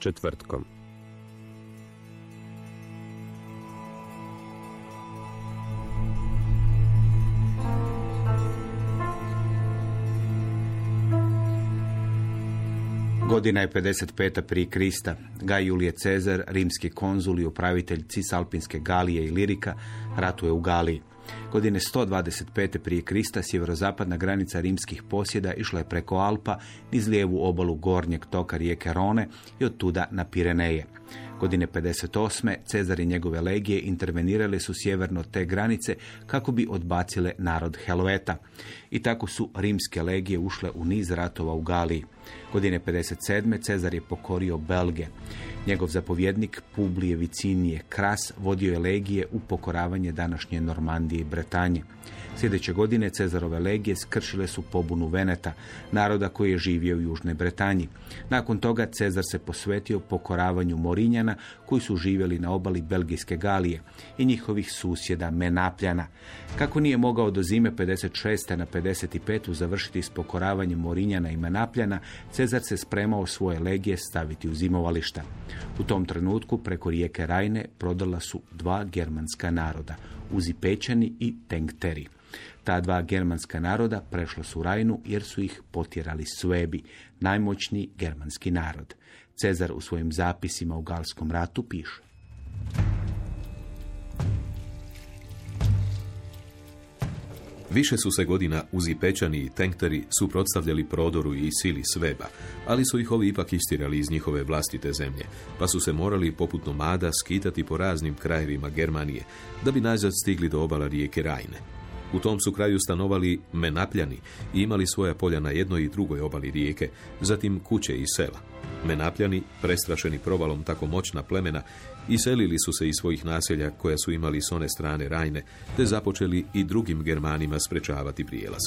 Četvrtkom. Godina je 55. prije Krista. Gaj Julije Cezar, rimski konzul i upravitelj Cisalpinske Galije i Lirika, ratuje u Galiji. Godine 125. prije Krista sjeverozapadna granica rimskih posjeda išla je preko Alpa niz lijevu obalu gornjeg toka rijeke Rone i od tuda na Pireneje. Godine 58. Cezar i njegove legije intervenirale su sjeverno te granice kako bi odbacile narod Helveta. I tako su rimske legije ušle u niz ratova u Galiji. Godine 57. Cezar je pokorio Belge. Njegov zapovjednik Publije Vicinije Kras vodio je legije u pokoravanje današnje Normandije i Bretanje. Sljedeće godine Cezarove legije skršile su pobunu Veneta, naroda koji je živio u Južnoj Bretanji. Nakon toga Cezar se posvetio pokoravanju Morinjana koji su živjeli na obali Belgijske Galije i njihovih susjeda Menapljana. Kako nije mogao do zime 56. na 55. završiti s pokoravanjem Morinjana i Menapljana, Cezar se spremao svoje legije staviti u zimovališta. U tom trenutku preko rijeke Rajne prodala su dva germanska naroda, Uzipečani i Tengteri. Ta dva germanska naroda prešla su Rajnu jer su ih potjerali Svebi, najmoćniji germanski narod. Cezar u svojim zapisima u Galskom ratu piše. Više su se godina Uzipečani i Tenkteri suprotstavljali prodoru i sili Sveba, ali su ih ovi ipak istirali iz njihove vlastite zemlje, pa su se morali poput nomada skitati po raznim krajevima Germanije, da bi nazad stigli do obala rijeke Rajne. U tom su kraju stanovali Menapljani i imali svoja polja na jednoj i drugoj obali rijeke, zatim kuće i sela. Menapljani, prestrašeni provalom tako moćna plemena, iselili su se iz svojih naselja koja su imali s one strane Rajne, te započeli i drugim Germanima sprečavati prijelaz.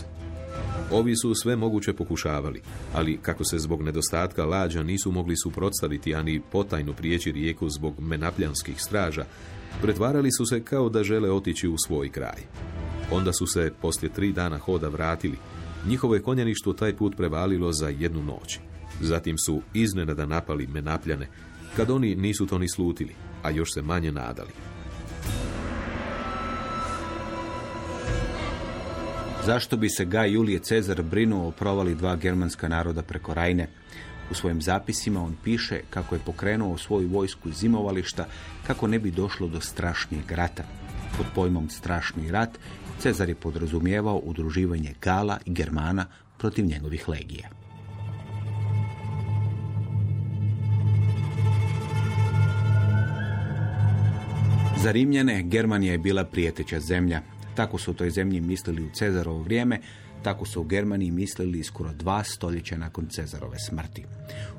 Ovi su sve moguće pokušavali, ali kako se zbog nedostatka lađa nisu mogli suprotstaviti ani potajno prijeći rijeku zbog menapljanskih straža, pretvarali su se kao da žele otići u svoj kraj. Onda su se poslije tri dana hoda vratili. Njihovo je konjaništvo taj put prevalilo za jednu noć. Zatim su iznenada napali menapljane, kad oni nisu to ni slutili, a još se manje nadali. Zašto bi se Gaj Julije Cezar brinuo o provali dva germanska naroda preko Rajne? U svojim zapisima on piše kako je pokrenuo svoju vojsku iz zimovališta kako ne bi došlo do strašnijeg rata. Pod pojmom strašni rat Cezar je podrazumijevao udruživanje Gala i Germana protiv njegovih legija. Za Rimljane Germanija je bila prijeteća zemlja. Tako su u toj zemlji mislili u Cezarovo vrijeme, tako su u Germaniji mislili skoro dva stoljeća nakon Cezarove smrti.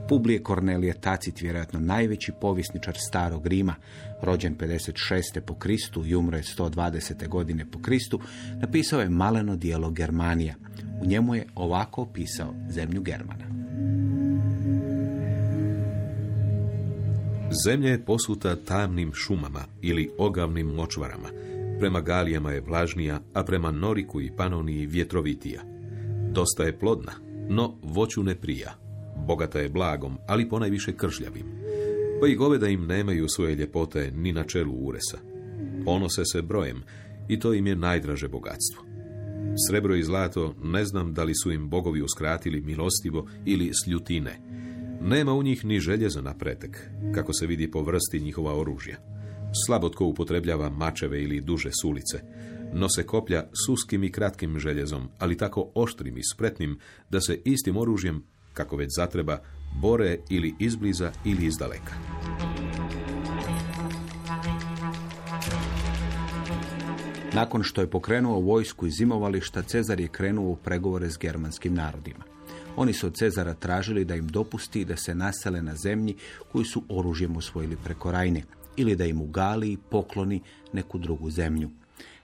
Publije Kornelije Tacit, vjerojatno najveći povjesničar starog Rima, rođen 56. po Kristu i umro je 120. godine po Kristu, napisao je maleno dijelo Germanija. U njemu je ovako opisao zemlju Germana. Zemlja je posuta tamnim šumama ili ogavnim močvarama. Prema Galijama je vlažnija, a prema Noriku i Panoniji vjetrovitija. Dosta je plodna, no voću ne prija. Bogata je blagom, ali ponajviše kržljavim. Pa i goveda im nemaju svoje ljepote ni na čelu uresa. Ponose se brojem i to im je najdraže bogatstvo. Srebro i zlato ne znam da li su im bogovi uskratili milostivo ili sljutine. Nema u njih ni želje za napretek, kako se vidi po vrsti njihova oružja. Slabo upotrebljava mačeve ili duže sulice. Nose koplja s uskim i kratkim željezom, ali tako oštrim i spretnim da se istim oružjem, kako već zatreba, bore ili izbliza ili izdaleka. Nakon što je pokrenuo vojsku iz zimovališta, Cezar je krenuo u pregovore s germanskim narodima. Oni su od Cezara tražili da im dopusti da se nasele na zemlji koju su oružjem osvojili preko Rajne ili da im u Galiji pokloni neku drugu zemlju.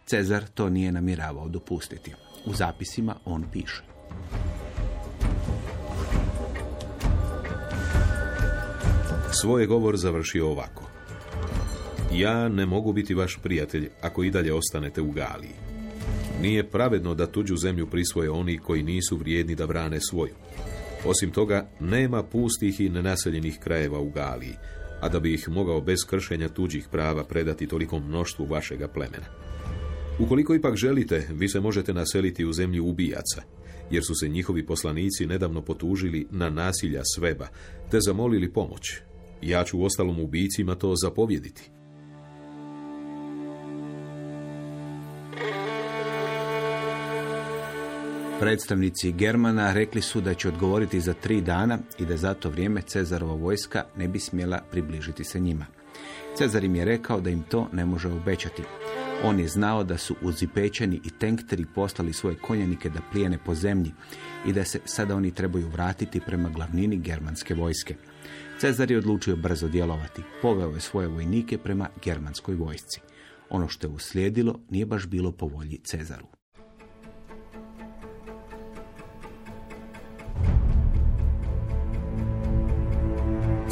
Cezar to nije namiravao dopustiti. U zapisima on piše. Svoj je govor završio ovako. Ja ne mogu biti vaš prijatelj ako i dalje ostanete u Galiji. Nije pravedno da tuđu zemlju prisvoje oni koji nisu vrijedni da brane svoju. Osim toga, nema pustih i nenaseljenih krajeva u Galiji, a da bi ih mogao bez kršenja tuđih prava predati tolikom mnoštvu vašega plemena. Ukoliko ipak želite, vi se možete naseliti u zemlji ubijaca, jer su se njihovi poslanici nedavno potužili na nasilja sveba, te zamolili pomoć. Ja ću ostalom ubijicima to zapovjediti. Predstavnici Germana rekli su da će odgovoriti za tri dana i da za to vrijeme Cezarova vojska ne bi smjela približiti se njima. Cezar im je rekao da im to ne može obećati. On je znao da su uzipečeni i tenkteri poslali svoje konjanike da plijene po zemlji i da se sada oni trebaju vratiti prema glavnini germanske vojske. Cezar je odlučio brzo djelovati. Poveo je svoje vojnike prema germanskoj vojsci. Ono što je uslijedilo nije baš bilo po volji Cezaru.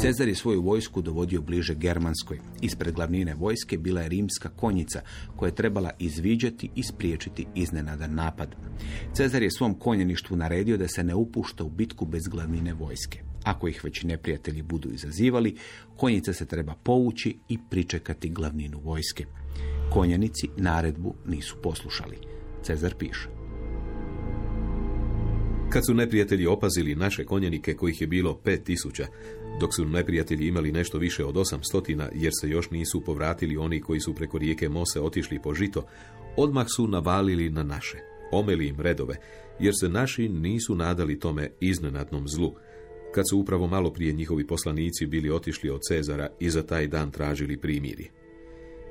Cezar je svoju vojsku dovodio bliže Germanskoj. Ispred glavnine vojske bila je rimska konjica koja je trebala izviđati i spriječiti iznenadan napad. Cezar je svom konjeništvu naredio da se ne upušta u bitku bez glavnine vojske. Ako ih već neprijatelji budu izazivali, konjica se treba povući i pričekati glavninu vojske. Konjanici naredbu nisu poslušali. Cezar piše. Kad su neprijatelji opazili naše konjenike, kojih je bilo pet tisuća, dok su neprijatelji imali nešto više od osam stotina, jer se još nisu povratili oni koji su preko rijeke Mose otišli po žito, odmah su navalili na naše, omeli im redove, jer se naši nisu nadali tome iznenadnom zlu, kad su upravo malo prije njihovi poslanici bili otišli od Cezara i za taj dan tražili primiri.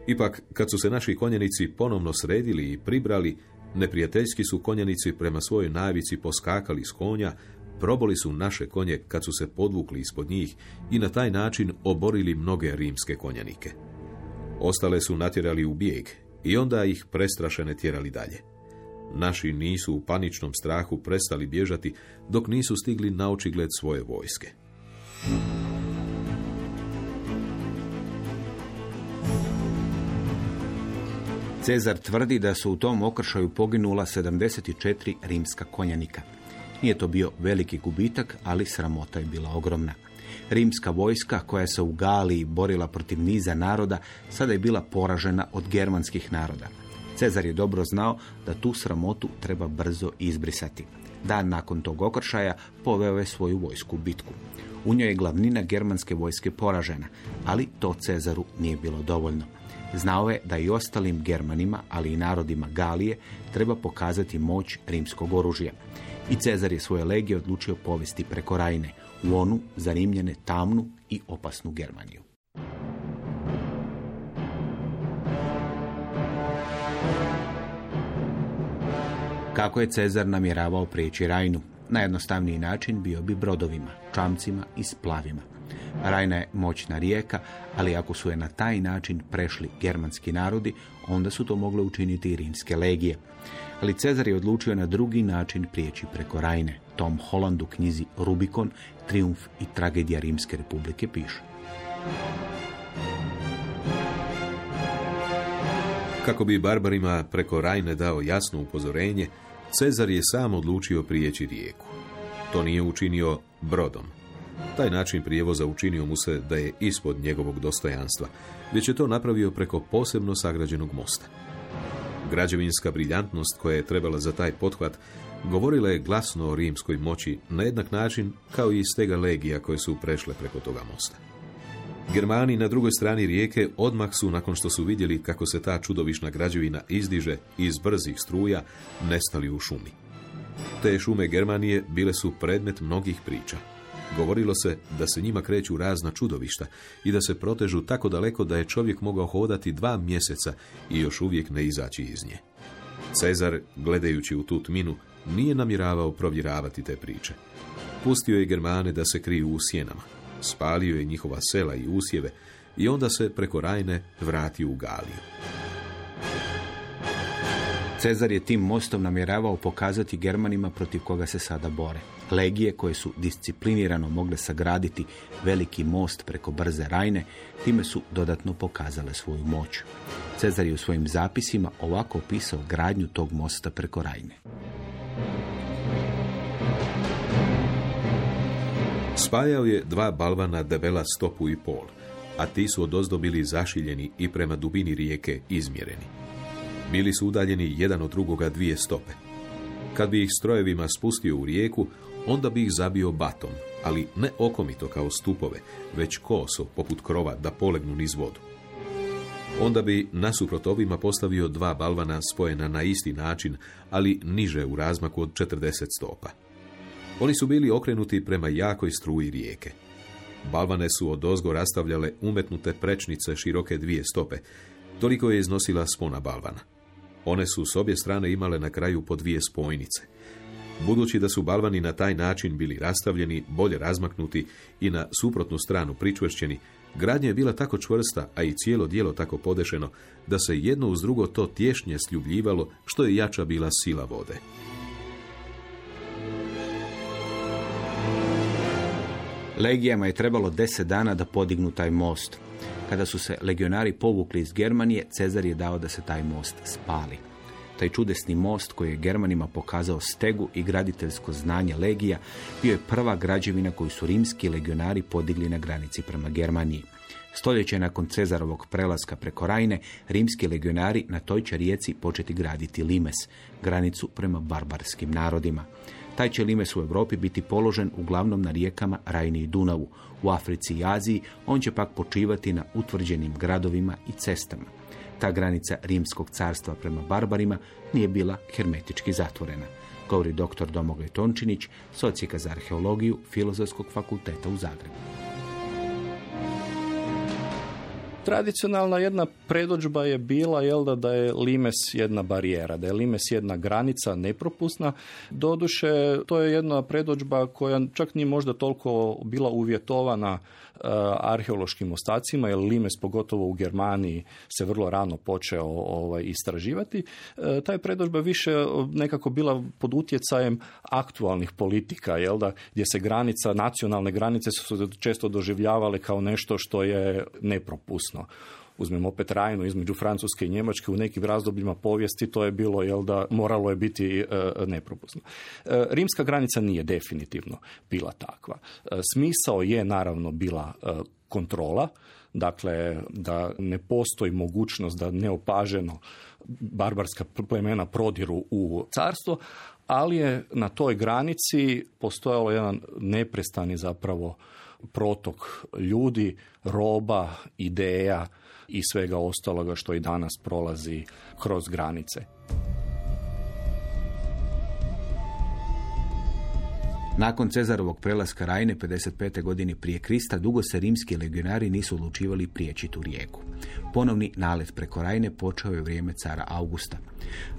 Ipak, kad su se naši konjenici ponovno sredili i pribrali, neprijateljski su konjenici prema svojoj navici poskakali s konja, proboli su naše konje kad su se podvukli ispod njih i na taj način oborili mnoge rimske konjanike. Ostale su natjerali u bijeg i onda ih prestrašene tjerali dalje. Naši nisu u paničnom strahu prestali bježati dok nisu stigli na očigled svoje vojske. Cezar tvrdi da su u tom okršaju poginula 74 rimska konjanika. Nije to bio veliki gubitak, ali sramota je bila ogromna. Rimska vojska koja se u Galiji borila protiv niza naroda sada je bila poražena od germanskih naroda. Cezar je dobro znao da tu sramotu treba brzo izbrisati. Dan nakon tog okršaja poveo je svoju vojsku u bitku. U njoj je glavnina germanske vojske poražena, ali to Cezaru nije bilo dovoljno. Znao je da i ostalim Germanima, ali i narodima Galije, treba pokazati moć rimskog oružja. I Cezar je svoje legije odlučio povesti preko Rajne, u onu zarimljene tamnu i opasnu Germaniju. Kako je Cezar namjeravao prijeći Rajnu? Najjednostavniji način bio bi brodovima, čamcima i splavima. Rajna je moćna rijeka, ali ako su je na taj način prešli germanski narodi, onda su to mogle učiniti i rimske legije. Ali Cezar je odlučio na drugi način prijeći preko Rajne. Tom Hollandu knjizi Rubikon, Triumf i tragedija Rimske republike piše. Kako bi barbarima preko Rajne dao jasno upozorenje, Cezar je sam odlučio prijeći rijeku. To nije učinio brodom. Taj način prijevoza učinio mu se da je ispod njegovog dostojanstva, već je to napravio preko posebno sagrađenog mosta. Građevinska briljantnost koja je trebala za taj pothvat govorila je glasno o rimskoj moći na jednak način kao i stega legija koje su prešle preko toga mosta. Germani na drugoj strani rijeke odmah su, nakon što su vidjeli kako se ta čudovišna građevina izdiže iz brzih struja, nestali u šumi. Te šume Germanije bile su predmet mnogih priča. Govorilo se da se njima kreću razna čudovišta i da se protežu tako daleko da je čovjek mogao hodati dva mjeseca i još uvijek ne izaći iz nje. Cezar, gledajući u tu tminu, nije namjeravao provjeravati te priče. Pustio je Germane da se kriju u sjenama. Spalio je njihova sela i usjeve i onda se preko Rajne vratio u Galiju. Cezar je tim mostom namjeravao pokazati Germanima protiv koga se sada bore. Legije koje su disciplinirano mogle sagraditi veliki most preko brze Rajne, time su dodatno pokazale svoju moć. Cezar je u svojim zapisima ovako opisao gradnju tog mosta preko Rajne. Spajao je dva balvana debela stopu i pol, a ti su odozdo bili zašiljeni i prema dubini rijeke izmjereni. Bili su udaljeni jedan od drugoga dvije stope. Kad bi ih strojevima spustio u rijeku, onda bi ih zabio batom, ali ne okomito kao stupove, već koso, poput krova, da polegnu niz vodu. Onda bi nasuprot ovima postavio dva balvana spojena na isti način, ali niže u razmaku od 40 stopa. Oni su bili okrenuti prema jakoj struji rijeke. Balvane su od ozgo rastavljale umetnute prečnice široke dvije stope. Toliko je iznosila spona balvana. One su s obje strane imale na kraju po dvije spojnice. Budući da su balvani na taj način bili rastavljeni, bolje razmaknuti i na suprotnu stranu pričvršćeni, gradnja je bila tako čvrsta, a i cijelo dijelo tako podešeno, da se jedno uz drugo to tješnje sljubljivalo, što je jača bila sila vode. Legijama je trebalo deset dana da podignu taj most. Kada su se legionari povukli iz Germanije, Cezar je dao da se taj most spali. Taj čudesni most koji je Germanima pokazao stegu i graditeljsko znanje legija bio je prva građevina koju su rimski legionari podigli na granici prema Germaniji. Stoljeće nakon Cezarovog prelaska preko Rajne, rimski legionari na toj će rijeci početi graditi Limes, granicu prema barbarskim narodima. Taj će limes u Europi biti položen uglavnom na rijekama Rajni i Dunavu. U Africi i Aziji on će pak počivati na utvrđenim gradovima i cestama. Ta granica rimskog carstva prema barbarima nije bila hermetički zatvorena, govori dr. Domagoj Tončinić, socijeka za arheologiju Filozofskog fakulteta u Zagrebu. Tradicionalna jedna predođba je bila jel da, da je limes jedna barijera, da je limes jedna granica nepropusna. Doduše, to je jedna predođba koja čak nije možda toliko bila uvjetovana E, arheološkim ostacima, jer Limes pogotovo u Germaniji se vrlo rano počeo ovaj, istraživati. E, ta je predložba više nekako bila pod utjecajem aktualnih politika, jel da, gdje se granica, nacionalne granice su često doživljavale kao nešto što je nepropusno uzmemo opet Rajnu između Francuske i Njemačke u nekim razdobljima povijesti, to je bilo, jel da, moralo je biti e, nepropusno. E, rimska granica nije definitivno bila takva. E, smisao je naravno bila kontrola, dakle da ne postoji mogućnost da neopaženo barbarska plemena prodiru u carstvo, ali je na toj granici postojalo jedan neprestani zapravo protok ljudi, roba, ideja, i svega ostaloga što i danas prolazi kroz granice. Nakon Cezarovog prelaska Rajne 55. godine prije Krista dugo se rimski legionari nisu odlučivali prijeći tu rijeku. Ponovni nalet preko Rajne počeo je vrijeme cara Augusta.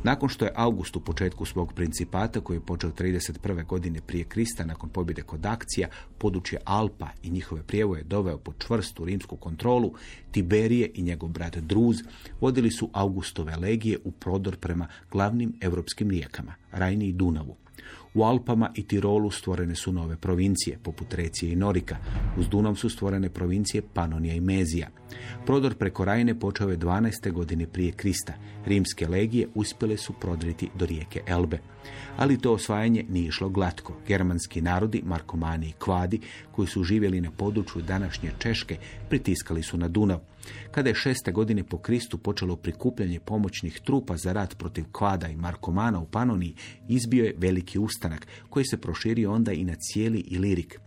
Nakon što je August u početku svog principata, koji je počeo 31. godine prije Krista nakon pobjede kod akcija, područje Alpa i njihove prijevoje doveo pod čvrstu rimsku kontrolu, Tiberije i njegov brat Druz vodili su Augustove legije u prodor prema glavnim europskim rijekama, Rajni i Dunavu. U Alpama i Tirolu stvorene su nove provincije, poput Recije i Norika. Uz Dunav su stvorene provincije Panonija i Mezija. Prodor preko Rajne počeo je 12. godine prije Krista. Rimske legije uspjele su prodriti do rijeke Elbe. Ali to osvajanje nije išlo glatko. Germanski narodi, Markomani i Kvadi, koji su živjeli na području današnje Češke, pritiskali su na Dunav. Kada je šeste godine po Kristu počelo prikupljanje pomoćnih trupa za rat protiv Kvada i Markomana u Panoniji, izbio je veliki ustanak koji se proširio onda i na cijeli Ilirik.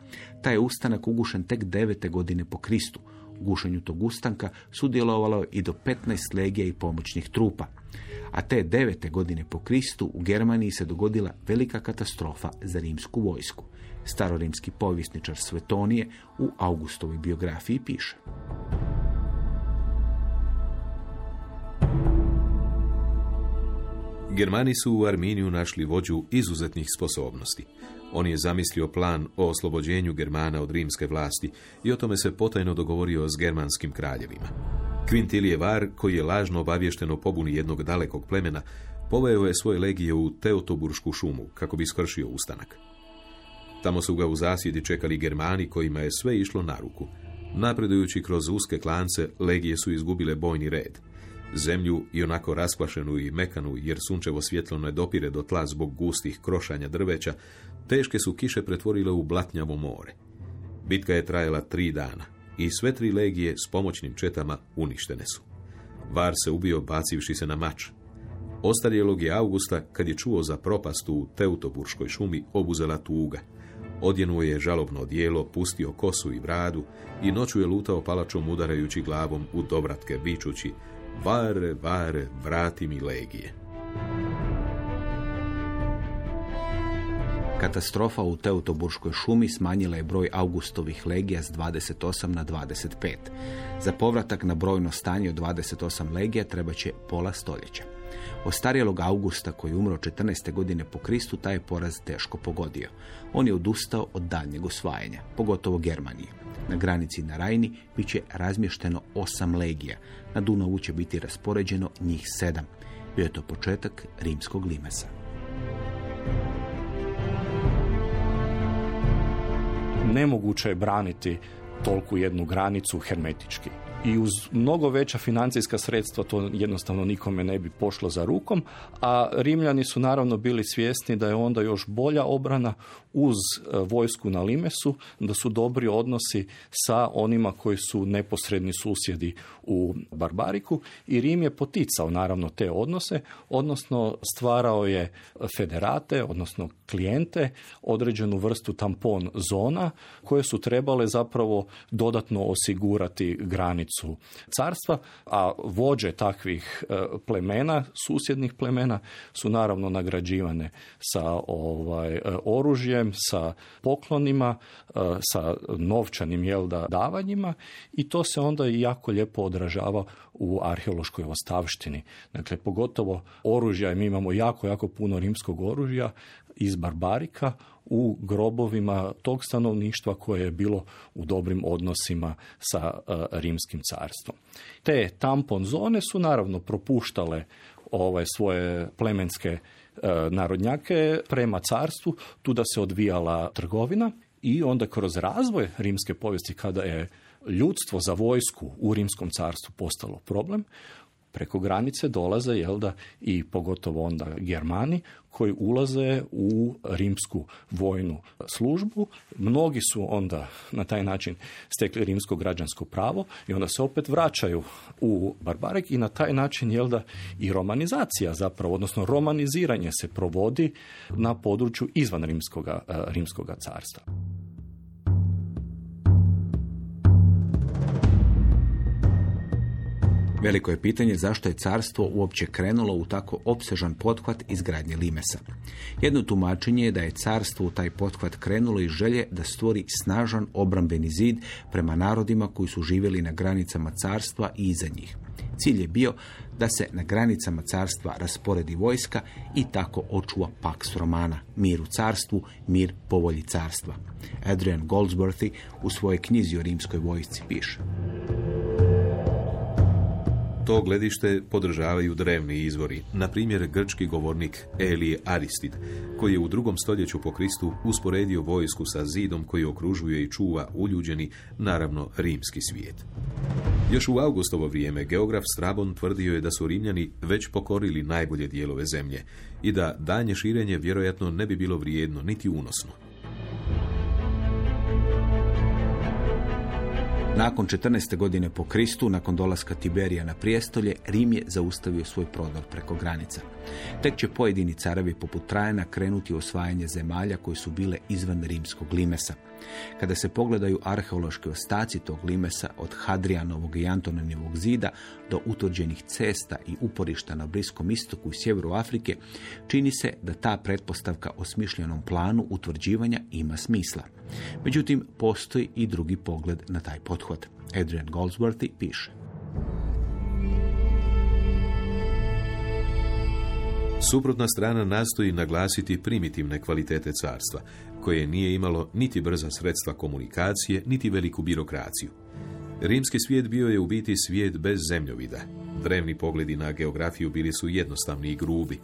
Taj je ustanak ugušen tek devete godine po Kristu. gušenju tog ustanka sudjelovalo je i do 15 legija i pomoćnih trupa. A te devete godine po Kristu u Germaniji se dogodila velika katastrofa za rimsku vojsku. Starorimski povjesničar Svetonije u Augustovoj biografiji piše. Germani su u Arminiju našli vođu izuzetnih sposobnosti. On je zamislio plan o oslobođenju Germana od rimske vlasti i o tome se potajno dogovorio s germanskim kraljevima. Quintilije Var, koji je lažno obavješten o pobuni jednog dalekog plemena, poveo je svoje legije u Teotoburšku šumu kako bi skršio ustanak. Tamo su ga u zasjedi čekali Germani kojima je sve išlo na ruku. Napredujući kroz uske klance, legije su izgubile bojni red. Zemlju i onako rasplašenu i mekanu, jer sunčevo svjetlo ne dopire do tla zbog gustih krošanja drveća, teške su kiše pretvorile u blatnjavo more. Bitka je trajala tri dana i sve tri legije s pomoćnim četama uništene su. Var se ubio bacivši se na mač. Ostarjelog je Augusta, kad je čuo za propast u Teutoburškoj šumi, obuzela tuga. Odjenuo je žalobno odijelo, pustio kosu i bradu i noću je lutao palačom udarajući glavom u dobratke, vičući Vare, vare, vrati mi legije. Katastrofa u Teutoburškoj šumi smanjila je broj Augustovih legija s 28 na 25. Za povratak na brojno stanje od 28 legija treba će pola stoljeća. Ostarjelog Augusta koji umro 14. godine po Kristu taj je poraz teško pogodio. On je odustao od daljnjeg osvajanja, pogotovo Germanije. Na granici na Rajni bit će razmješteno osam legija. Na Dunavu će biti raspoređeno njih sedam. Bio je to početak rimskog limesa. Nemoguće je braniti tolku jednu granicu hermetički. I uz mnogo veća financijska sredstva to jednostavno nikome ne bi pošlo za rukom, a Rimljani su naravno bili svjesni da je onda još bolja obrana uz e, vojsku na Limesu, da su dobri odnosi sa onima koji su neposredni susjedi u Barbariku i Rim je poticao naravno te odnose, odnosno stvarao je federate, odnosno klijente, određenu vrstu tampon zona koje su trebale zapravo dodatno osigurati granicu carstva, a vođe takvih e, plemena, susjednih plemena su naravno nagrađivane sa ovaj e, oružjem, sa poklonima, e, sa novčanim jel da davanjima i to se onda jako lijepo odražava u arheološkoj ostavštini. Dakle, pogotovo oružja, mi imamo jako, jako puno rimskog oružja iz Barbarika u grobovima tog stanovništva koje je bilo u dobrim odnosima sa e, rimskim carstvom. Te tampon zone su naravno propuštale ovaj svoje plemenske e, narodnjake prema carstvu, tu da se odvijala trgovina i onda kroz razvoj rimske povijesti kada je ljudstvo za vojsku u rimskom carstvu postalo problem, preko granice dolaze jel da i pogotovo onda Germani koji ulaze u rimsku vojnu službu. Mnogi su onda na taj način stekli rimsko građansko pravo i onda se opet vraćaju u Barbarek i na taj način jel da i romanizacija zapravo, odnosno romaniziranje se provodi na području izvan rimskoga, rimskoga carstva. Veliko je pitanje zašto je carstvo uopće krenulo u tako opsežan pothvat izgradnje Limesa. Jedno tumačenje je da je carstvo u taj pothvat krenulo iz želje da stvori snažan obrambeni zid prema narodima koji su živjeli na granicama carstva i iza njih. Cilj je bio da se na granicama carstva rasporedi vojska i tako očuva Pax Romana, mir u carstvu, mir po volji carstva. Adrian Goldsworthy u svojoj knjizi o rimskoj vojsci piše. To gledište podržavaju drevni izvori, na primjer grčki govornik Elije Aristid, koji je u drugom stoljeću po Kristu usporedio vojsku sa zidom koji okružuje i čuva uljuđeni, naravno, rimski svijet. Još u Augustovo vrijeme geograf Strabon tvrdio je da su Rimljani već pokorili najbolje dijelove zemlje i da danje širenje vjerojatno ne bi bilo vrijedno niti unosno. Nakon 14. godine po Kristu, nakon dolaska Tiberija na prijestolje, Rim je zaustavio svoj prodor preko granica. Tek će pojedini carevi poput Trajana krenuti u osvajanje zemalja koje su bile izvan rimskog limesa. Kada se pogledaju arheološki ostaci tog limesa od Hadrianovog i Antoninjevog zida do utvrđenih cesta i uporišta na Bliskom istoku i sjeveru Afrike, čini se da ta pretpostavka o smišljenom planu utvrđivanja ima smisla. Međutim, postoji i drugi pogled na taj pothod. Adrian Goldsworthy piše. Suprotna strana nastoji naglasiti primitivne kvalitete carstva, koje nije imalo niti brza sredstva komunikacije, niti veliku birokraciju. Rimski svijet bio je u biti svijet bez zemljovida. Drevni pogledi na geografiju bili su jednostavni i grubi.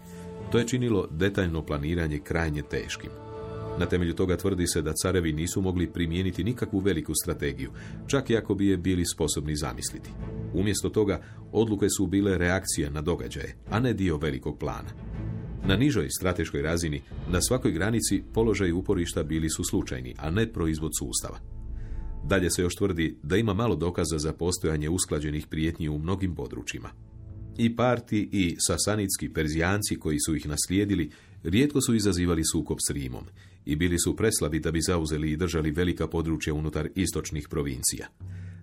To je činilo detaljno planiranje krajnje teškim. Na temelju toga tvrdi se da carevi nisu mogli primijeniti nikakvu veliku strategiju, čak i ako bi je bili sposobni zamisliti. Umjesto toga, odluke su bile reakcije na događaje, a ne dio velikog plana. Na nižoj strateškoj razini, na svakoj granici, položaj uporišta bili su slučajni, a ne proizvod sustava. Dalje se još tvrdi da ima malo dokaza za postojanje usklađenih prijetnji u mnogim područjima. I Parti i Sasanitski Perzijanci koji su ih naslijedili rijetko su izazivali sukob s Rimom i bili su preslabi da bi zauzeli i držali velika područja unutar istočnih provincija.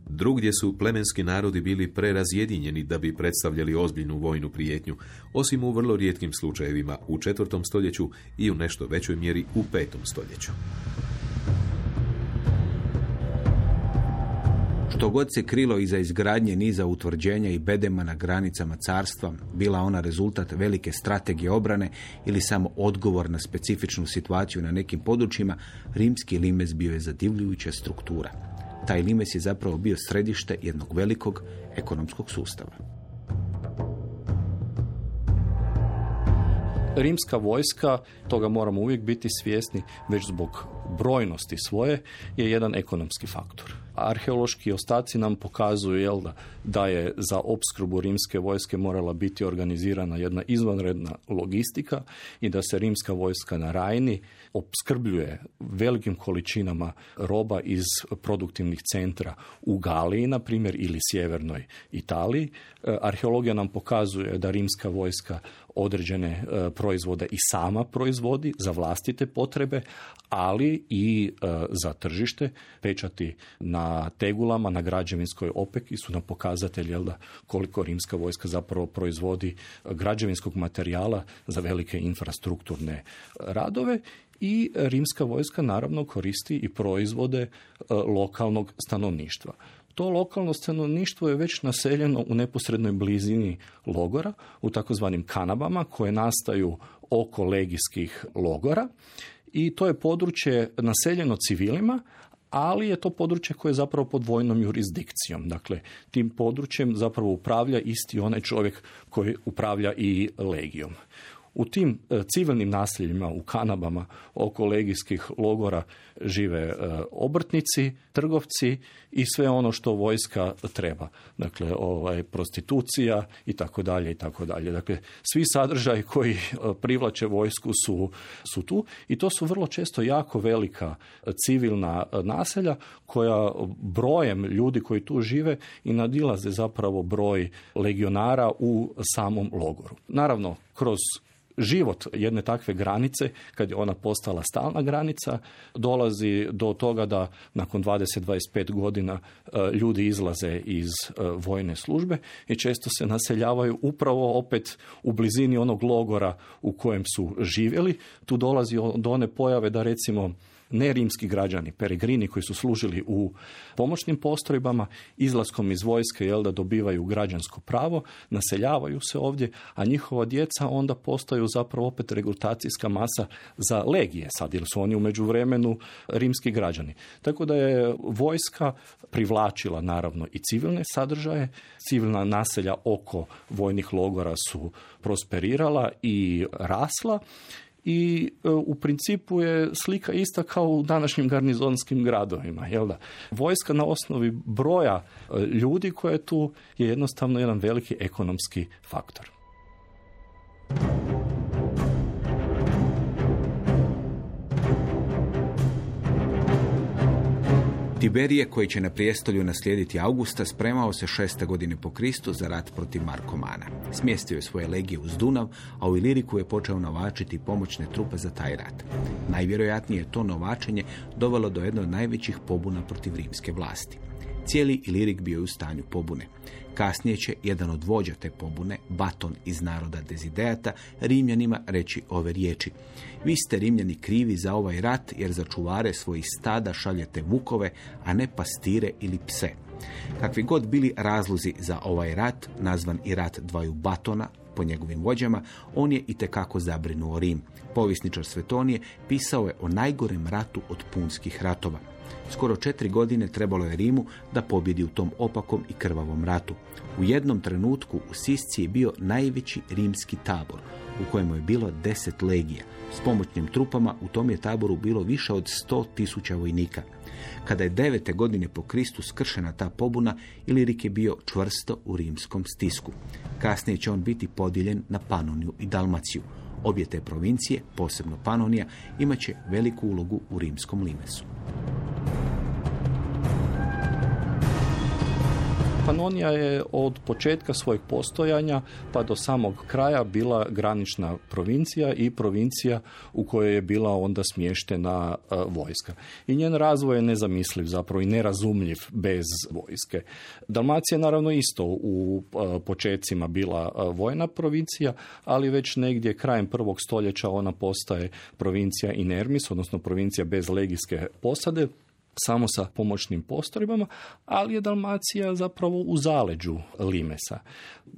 Drugdje su plemenski narodi bili prerazjedinjeni da bi predstavljali ozbiljnu vojnu prijetnju, osim u vrlo rijetkim slučajevima u četvrtom stoljeću i u nešto većoj mjeri u petom stoljeću. Što god se krilo iza izgradnje niza utvrđenja i bedema na granicama carstva, bila ona rezultat velike strategije obrane ili samo odgovor na specifičnu situaciju na nekim područjima, rimski limes bio je zadivljujuća struktura. Taj limes je zapravo bio središte jednog velikog ekonomskog sustava. Rimska vojska, toga moramo uvijek biti svjesni, već zbog brojnosti svoje, je jedan ekonomski faktor. Arheološki ostaci nam pokazuju jel, da, je za opskrbu rimske vojske morala biti organizirana jedna izvanredna logistika i da se rimska vojska na Rajni opskrbljuje velikim količinama roba iz produktivnih centra u Galiji, na primjer, ili sjevernoj Italiji. E, arheologija nam pokazuje da rimska vojska određene e, proizvode i sama proizvodi za vlastite potrebe, ali i e, za tržište. Pečati na tegulama, na građevinskoj opeki su nam pokazatelj da, koliko rimska vojska zapravo proizvodi građevinskog materijala za velike infrastrukturne radove i rimska vojska naravno koristi i proizvode e, lokalnog stanovništva. To lokalno stanovništvo je već naseljeno u neposrednoj blizini logora, u takozvanim kanabama koje nastaju oko legijskih logora i to je područje naseljeno civilima, ali je to područje koje je zapravo pod vojnom jurisdikcijom. Dakle, tim područjem zapravo upravlja isti onaj čovjek koji upravlja i legijom. U tim e, civilnim naseljima, u kanabama oko legijskih logora žive e, obrtnici, trgovci i sve ono što vojska treba. Dakle, ovaj, prostitucija i tako dalje i tako dalje. Dakle, svi sadržaji koji e, privlače vojsku su, su tu i to su vrlo često jako velika civilna naselja koja brojem ljudi koji tu žive i nadilaze zapravo broj legionara u samom logoru. Naravno, kroz život jedne takve granice, kad je ona postala stalna granica, dolazi do toga da nakon 20-25 godina e, ljudi izlaze iz e, vojne službe i često se naseljavaju upravo opet u blizini onog logora u kojem su živjeli. Tu dolazi do one pojave da recimo nerimski građani, peregrini koji su služili u pomoćnim postrojbama, izlaskom iz vojske jel da dobivaju građansko pravo, naseljavaju se ovdje, a njihova djeca onda postaju zapravo opet regrutacijska masa za legije sad, jer su oni u međuvremenu rimski građani. Tako da je vojska privlačila naravno i civilne sadržaje, civilna naselja oko vojnih logora su prosperirala i rasla i e, u principu je slika ista kao u današnjim garnizonskim gradovima. Jel da? Vojska na osnovi broja e, ljudi koje tu je jednostavno jedan veliki ekonomski faktor. Tiberije, koji će na prijestolju naslijediti Augusta, spremao se šeste godine po Kristu za rat protiv Markomana. Smjestio je svoje legije uz Dunav, a u Iliriku je počeo novačiti pomoćne trupe za taj rat. Najvjerojatnije je to novačenje dovelo do jedne od najvećih pobuna protiv rimske vlasti. Cijeli Ilirik bio je u stanju pobune. Kasnije će jedan od vođa te pobune, Baton iz naroda Dezideata, Rimljanima reći ove riječi. Vi ste Rimljani krivi za ovaj rat jer za čuvare svojih stada šaljete vukove, a ne pastire ili pse. Kakvi god bili razlozi za ovaj rat, nazvan i rat dvaju Batona, po njegovim vođama, on je i tekako zabrinuo Rim. Povisničar Svetonije pisao je o najgorem ratu od punskih ratova. Skoro četiri godine trebalo je Rimu da pobjedi u tom opakom i krvavom ratu. U jednom trenutku u Sisci je bio najveći rimski tabor, u kojemu je bilo deset legija. S pomoćnim trupama u tom je taboru bilo više od sto tisuća vojnika. Kada je devete godine po Kristu skršena ta pobuna, Ilirik je bio čvrsto u rimskom stisku. Kasnije će on biti podijeljen na Panoniju i Dalmaciju. Obje te provincije, posebno Panonija, imat će veliku ulogu u rimskom limesu. Panonija je od početka svojeg postojanja pa do samog kraja bila granična provincija i provincija u kojoj je bila onda smještena e, vojska. I njen razvoj je nezamisliv zapravo i nerazumljiv bez vojske. Dalmacija je naravno isto u e, početcima bila e, vojna provincija, ali već negdje krajem prvog stoljeća ona postaje provincija inermis, odnosno provincija bez legijske posade samo sa pomoćnim postrojbama, ali je Dalmacija zapravo u zaleđu Limesa.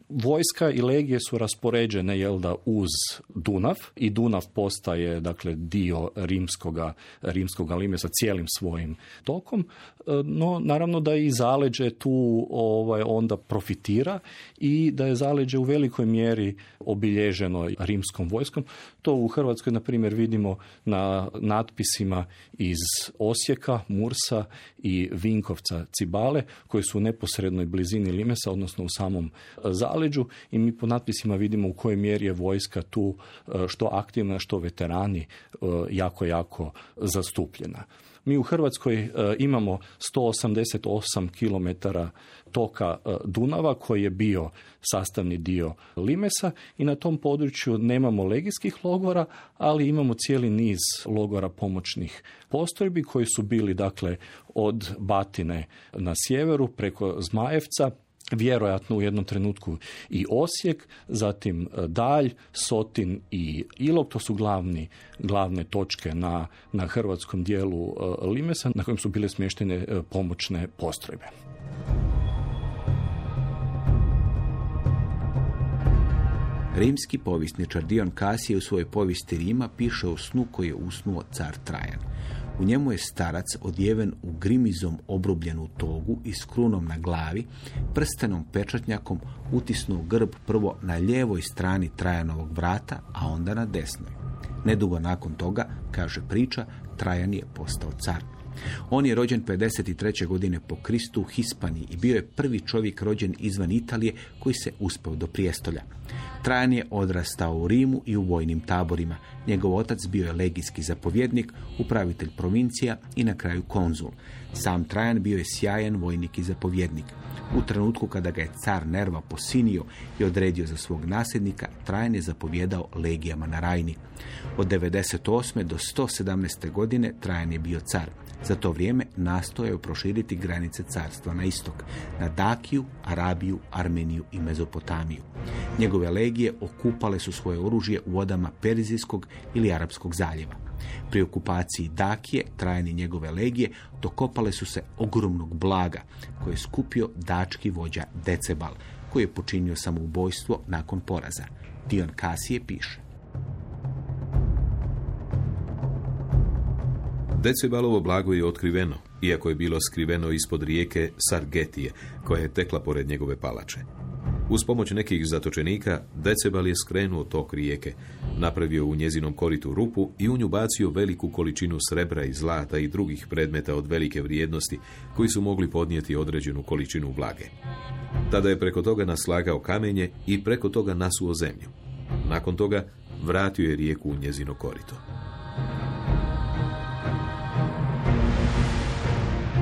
Vojska i legije su raspoređene jel da uz Dunav i Dunav postaje dakle dio rimskoga, rimskoga Limesa cijelim svojim tokom, e, no naravno da i zaleđe tu ovaj, onda profitira i da je zaleđe u velikoj mjeri obilježeno rimskom vojskom. To u Hrvatskoj, na primjer, vidimo na natpisima iz Osijeka, Mursa i Vinkovca Cibale, koji su u neposrednoj blizini Limesa, odnosno u samom e, zaleđu i mi po natpisima vidimo u kojoj mjeri je vojska tu e, što aktivna, što veterani e, jako, jako zastupljena. Mi u Hrvatskoj imamo 188 km toka Dunava koji je bio sastavni dio Limesa i na tom području nemamo legijskih logora, ali imamo cijeli niz logora pomoćnih postrojbi koji su bili dakle od Batine na sjeveru preko Zmajevca vjerojatno u jednom trenutku i Osijek, zatim e, Dalj, Sotin i Ilok, to su glavni, glavne točke na, na hrvatskom dijelu e, Limesa na kojem su bile smještene e, pomoćne postrojbe. Rimski povisničar Dion Kasije u svojoj povijesti Rima piše o snu koji je usnuo car Trajan. U njemu je starac odjeven u grimizom obrubljenu togu i s krunom na glavi, prstenom pečatnjakom utisnuo grb prvo na lijevoj strani Trajanovog vrata, a onda na desnoj. Nedugo nakon toga, kaže priča, Trajan je postao car. On je rođen 53. godine po Kristu u Hispaniji i bio je prvi čovjek rođen izvan Italije koji se uspeo do prijestolja. Trajan je odrastao u Rimu i u vojnim taborima. Njegov otac bio je legijski zapovjednik, upravitelj provincija i na kraju konzul. Sam Trajan bio je sjajan vojnik i zapovjednik. U trenutku kada ga je car Nerva posinio i odredio za svog nasljednika, Trajan je zapovjedao legijama na Rajni. Od 98. do 117. godine Trajan je bio car. Za to vrijeme nastojao proširiti granice carstva na istok, na Dakiju, Arabiju, Armeniju i Mezopotamiju. Njegove legije okupale su svoje oružje u vodama Perizijskog ili Arapskog zaljeva. Pri okupaciji Dakije, trajani njegove legije, dokopale su se ogromnog blaga koje je skupio dački vođa Decebal, koji je počinio samoubojstvo nakon poraza. Dion Kasije piše. Decebalovo blago je otkriveno, iako je bilo skriveno ispod rijeke Sargetije, koja je tekla pored njegove palače. Uz pomoć nekih zatočenika, Decebal je skrenuo tok rijeke, napravio u njezinom koritu rupu i u nju bacio veliku količinu srebra i zlata i drugih predmeta od velike vrijednosti koji su mogli podnijeti određenu količinu vlage. Tada je preko toga naslagao kamenje i preko toga nasuo zemlju. Nakon toga vratio je rijeku u njezino korito.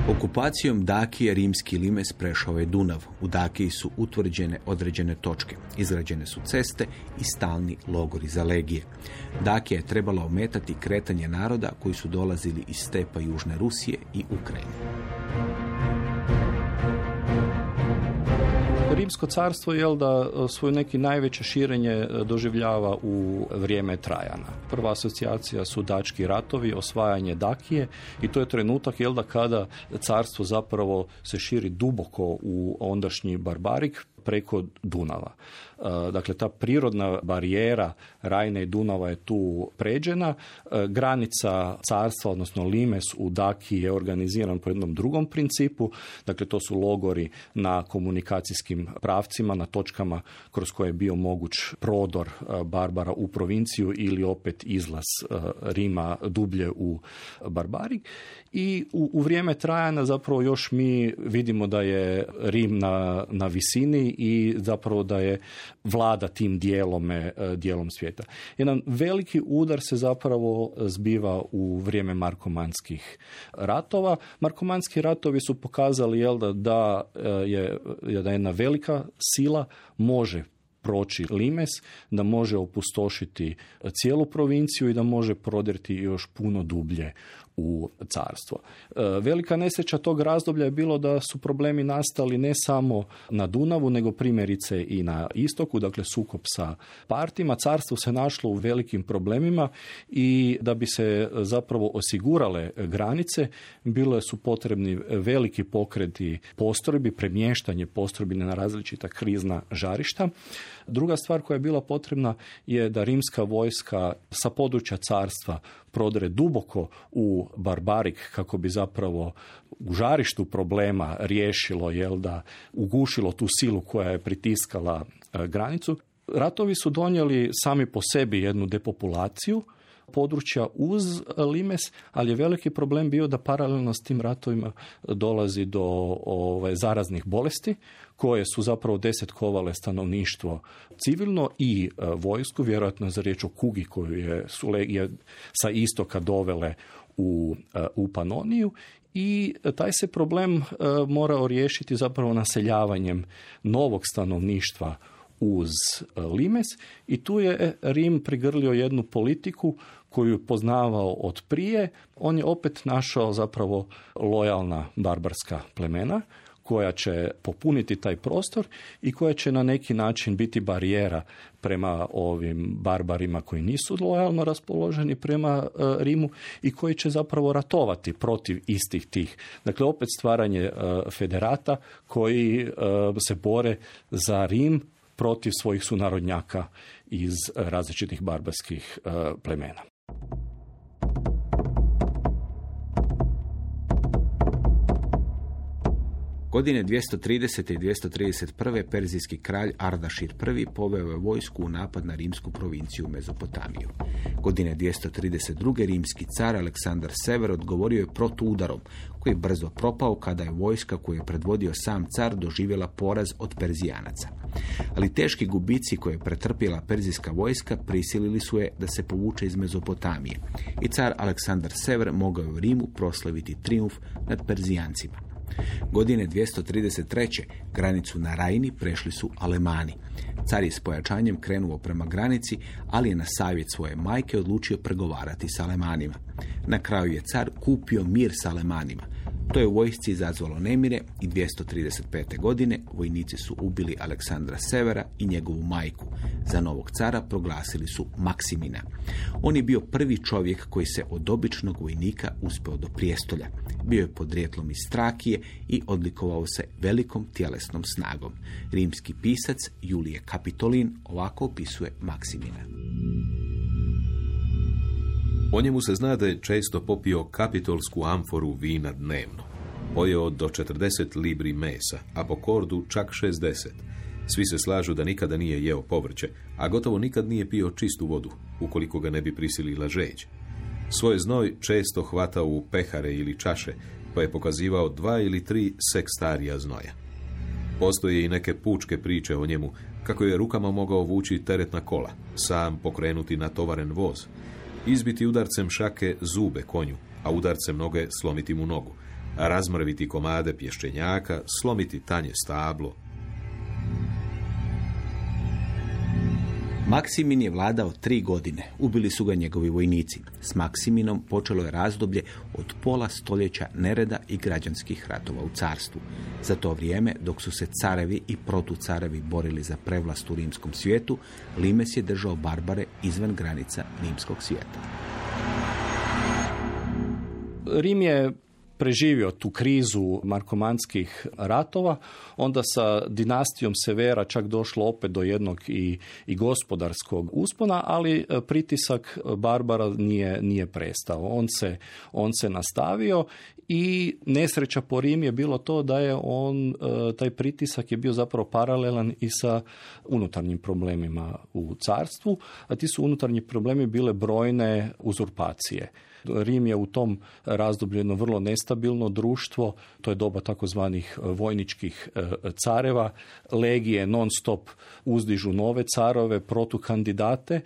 Okupacijom Dakije rimski limes prešao je Dunav. U Dakiji su utvrđene određene točke. Izgrađene su ceste i stalni logori za legije. Dakija je trebala ometati kretanje naroda koji su dolazili iz stepa Južne Rusije i Ukrajine. Rimsko carstvo je da e, svoje neki najveće širenje e, doživljava u vrijeme Trajana. Prva asocijacija su dački ratovi, osvajanje Dakije i to je trenutak jel da kada carstvo zapravo se širi duboko u ondašnji barbarik preko Dunava. E, dakle, ta prirodna barijera Rajne i Dunava je tu pređena. E, granica carstva, odnosno Limes u Daki je organiziran po jednom drugom principu. Dakle, to su logori na komunikacijskim pravcima, na točkama kroz koje je bio moguć prodor e, Barbara u provinciju ili opet izlaz Rima dublje u Barbarik. I u, u vrijeme trajana zapravo još mi vidimo da je Rim na, na visini i zapravo da je vlada tim dijelom, e, dijelom svijeta. Jedan veliki udar se zapravo zbiva u vrijeme markomanskih ratova. Markomanski ratovi su pokazali jel, da, da e, je da jedna velika sila može proći Limes, da može opustošiti cijelu provinciju i da može prodrti još puno dublje u carstvo. E, velika nesreća tog razdoblja je bilo da su problemi nastali ne samo na Dunavu, nego primjerice i na istoku, dakle sukob sa partima. Carstvo se našlo u velikim problemima i da bi se zapravo osigurale granice, bilo su potrebni veliki pokreti postrojbi, premještanje postrojbi na različita krizna žarišta. Druga stvar koja je bila potrebna je da rimska vojska sa područja carstva prodre duboko u barbarik kako bi zapravo u žarištu problema riješilo, jel da ugušilo tu silu koja je pritiskala e, granicu. Ratovi su donijeli sami po sebi jednu depopulaciju područja uz Limes, ali je veliki problem bio da paralelno s tim ratovima dolazi do ovaj, zaraznih bolesti koje su zapravo desetkovale stanovništvo civilno i e, vojsku, vjerojatno za riječ o kugi koju je, su legije sa istoka dovele u, e, u Panoniju i taj se problem e, morao riješiti zapravo naseljavanjem novog stanovništva uz Limes i tu je Rim prigrlio jednu politiku koju je poznavao od prije. On je opet našao zapravo lojalna barbarska plemena koja će popuniti taj prostor i koja će na neki način biti barijera prema ovim barbarima koji nisu lojalno raspoloženi prema e, Rimu i koji će zapravo ratovati protiv istih tih. Dakle, opet stvaranje e, federata koji e, se bore za Rim protiv svojih sunarodnjaka iz različitih barbarskih plemena. Godine 230. i 231. perzijski kralj Ardašir I poveo je vojsku u napad na rimsku provinciju Mezopotamiju. Godine 232. rimski car Aleksandar Sever odgovorio je protuudarom, koji je brzo propao kada je vojska koju je predvodio sam car doživjela poraz od Perzijanaca. Ali teški gubici koje je pretrpjela perzijska vojska prisilili su je da se povuče iz Mezopotamije i car Aleksandar Sever mogao u Rimu proslaviti triumf nad Perzijancima. Godine 233. granicu na Rajni prešli su Alemani. Car je s pojačanjem krenuo prema granici, ali je na savjet svoje majke odlučio pregovarati s Alemanima. Na kraju je car kupio mir s Alemanima. To je u vojsci izazvalo nemire i 235. godine vojnici su ubili Aleksandra Severa i njegovu majku. Za novog cara proglasili su Maksimina. On je bio prvi čovjek koji se od običnog vojnika uspeo do prijestolja. Bio je podrijetlom iz Strakije i odlikovao se velikom tjelesnom snagom. Rimski pisac Julije Kapitolin ovako opisuje Maksimina. O njemu se zna da je često popio kapitolsku amforu vina dnevno. Pojeo do 40 libri mesa, a po kordu čak 60. Svi se slažu da nikada nije jeo povrće, a gotovo nikad nije pio čistu vodu, ukoliko ga ne bi prisilila žeđ. Svoj znoj često hvatao u pehare ili čaše, pa je pokazivao dva ili tri sekstarija znoja. Postoje i neke pučke priče o njemu, kako je rukama mogao vući teretna kola, sam pokrenuti na tovaren voz, izbiti udarcem šake zube konju, a udarcem noge slomiti mu nogu, razmrviti komade pješčenjaka, slomiti tanje stablo, Maksimin je vladao tri godine. Ubili su ga njegovi vojnici. S Maksiminom počelo je razdoblje od pola stoljeća nereda i građanskih ratova u carstvu. Za to vrijeme, dok su se carevi i protucarevi borili za prevlast u rimskom svijetu, Limes je držao barbare izvan granica rimskog svijeta. Rim je preživio tu krizu markomanskih ratova, onda sa dinastijom Severa čak došlo opet do jednog i, i gospodarskog uspona, ali e, pritisak Barbara nije, nije prestao. On se, on se nastavio i nesreća po Rim je bilo to da je on, e, taj pritisak je bio zapravo paralelan i sa unutarnjim problemima u carstvu, a ti su unutarnji problemi bile brojne uzurpacije. Rim je u tom razdoblju jedno vrlo nestabilno društvo, to je doba takozvanih vojničkih e, careva, legije non stop uzdižu nove carove, protukandidate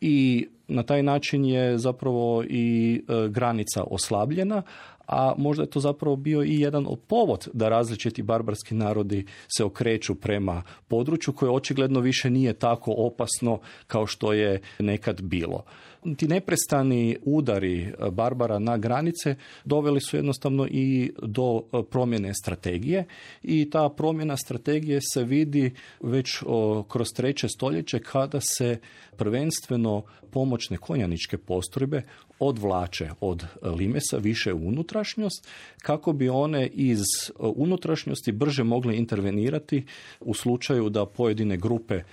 i na taj način je zapravo i e, granica oslabljena, a možda je to zapravo bio i jedan od povod da različiti barbarski narodi se okreću prema području koje očigledno više nije tako opasno kao što je nekad bilo. Ti neprestani udari Barbara na granice doveli su jednostavno i do promjene strategije i ta promjena strategije se vidi već kroz treće stoljeće kada se prvenstveno pomoćne konjaničke postrojbe odvlače od limesa više u unutrašnjost kako bi one iz unutrašnjosti brže mogle intervenirati u slučaju da pojedine grupe e,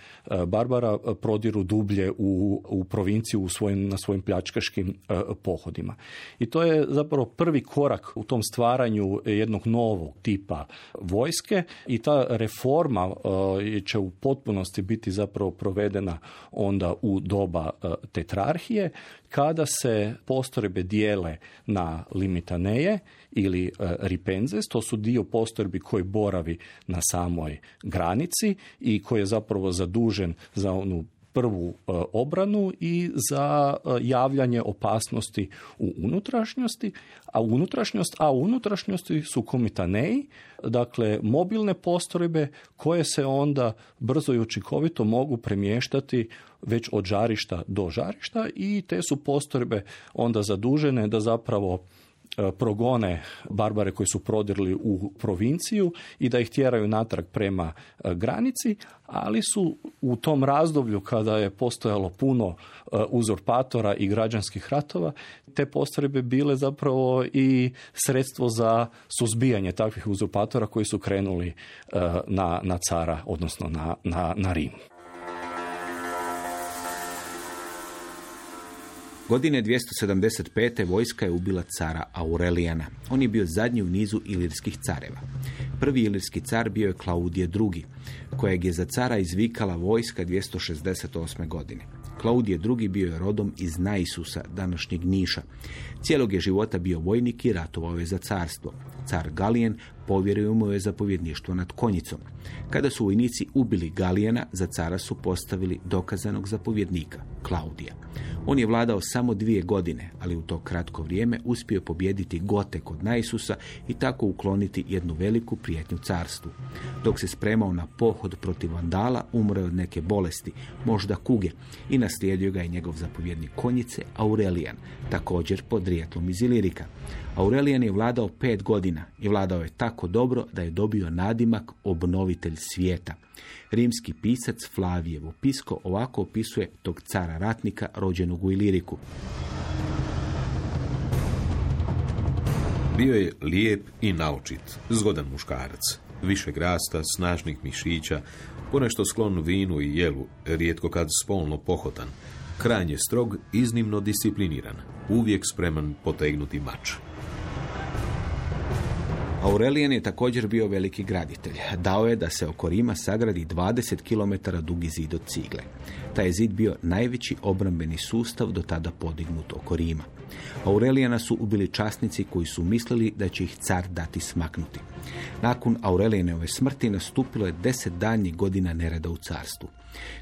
Barbara prodiru dublje u, u provinciju u svojim, na svojim pljačkaškim e, pohodima. I to je zapravo prvi korak u tom stvaranju jednog novog tipa vojske i ta reforma e, će u potpunosti biti zapravo provedena onda u doba tetrarhije kada se postrojbe dijele na limitaneje ili e, ripenzes, to su dio postrojbi koji boravi na samoj granici i koji je zapravo zadužen za onu prvu e, obranu i za e, javljanje opasnosti u unutrašnjosti, a unutrašnjost, a unutrašnjosti su komitaneji, dakle mobilne postrojbe koje se onda brzo i učinkovito mogu premještati već od žarišta do žarišta i te su postrojbe onda zadužene da zapravo progone barbare koji su prodirli u provinciju i da ih tjeraju natrag prema e, granici, ali su u tom razdoblju kada je postojalo puno e, uzurpatora i građanskih ratova, te postrojbe bile zapravo i sredstvo za suzbijanje takvih uzurpatora koji su krenuli na, na cara, odnosno na, na, na Rim. Godine 275. vojska je ubila cara Aurelijana. On je bio zadnji u nizu ilirskih careva. Prvi ilirski car bio je Klaudije II, kojeg je za cara izvikala vojska 268. godine. Klaudije II bio je rodom iz Naisusa, današnjeg Niša. Cijelog je života bio vojnik i ratovao je za carstvo. Car Galijen povjerio mu je zapovjedništvo nad konjicom. Kada su vojnici ubili Galijena, za cara su postavili dokazanog zapovjednika, Klaudija. On je vladao samo dvije godine, ali u to kratko vrijeme uspio je pobijediti Gote kod Naisusa i tako ukloniti jednu veliku prijetnju carstvu. Dok se spremao na pohod protiv Vandala, umro je od neke bolesti, možda kuge, i naslijedio ga je njegov zapovjednik konjice Aurelijan, također podrijetlom iz Ilirika. Aurelijan je vladao pet godina i vladao je tako dobro da je dobio nadimak obnovitelj svijeta. Rimski pisac Flavijevo Pisko ovako opisuje tog cara ratnika rođenog u Iliriku. Bio je lijep i naočit, zgodan muškarac, više grasta, snažnih mišića, ponešto sklon vinu i jelu, rijetko kad spolno pohotan, krajnje strog, iznimno discipliniran, uvijek spreman potegnuti mač. Aurelijan je također bio veliki graditelj. Dao je da se oko Rima sagradi 20 km dugi zid od cigle. Taj je zid bio najveći obrambeni sustav do tada podignut oko Rima. Aurelijana su ubili časnici koji su mislili da će ih car dati smaknuti. Nakon Aurelijanove smrti nastupilo je deset danjih godina nereda u carstvu.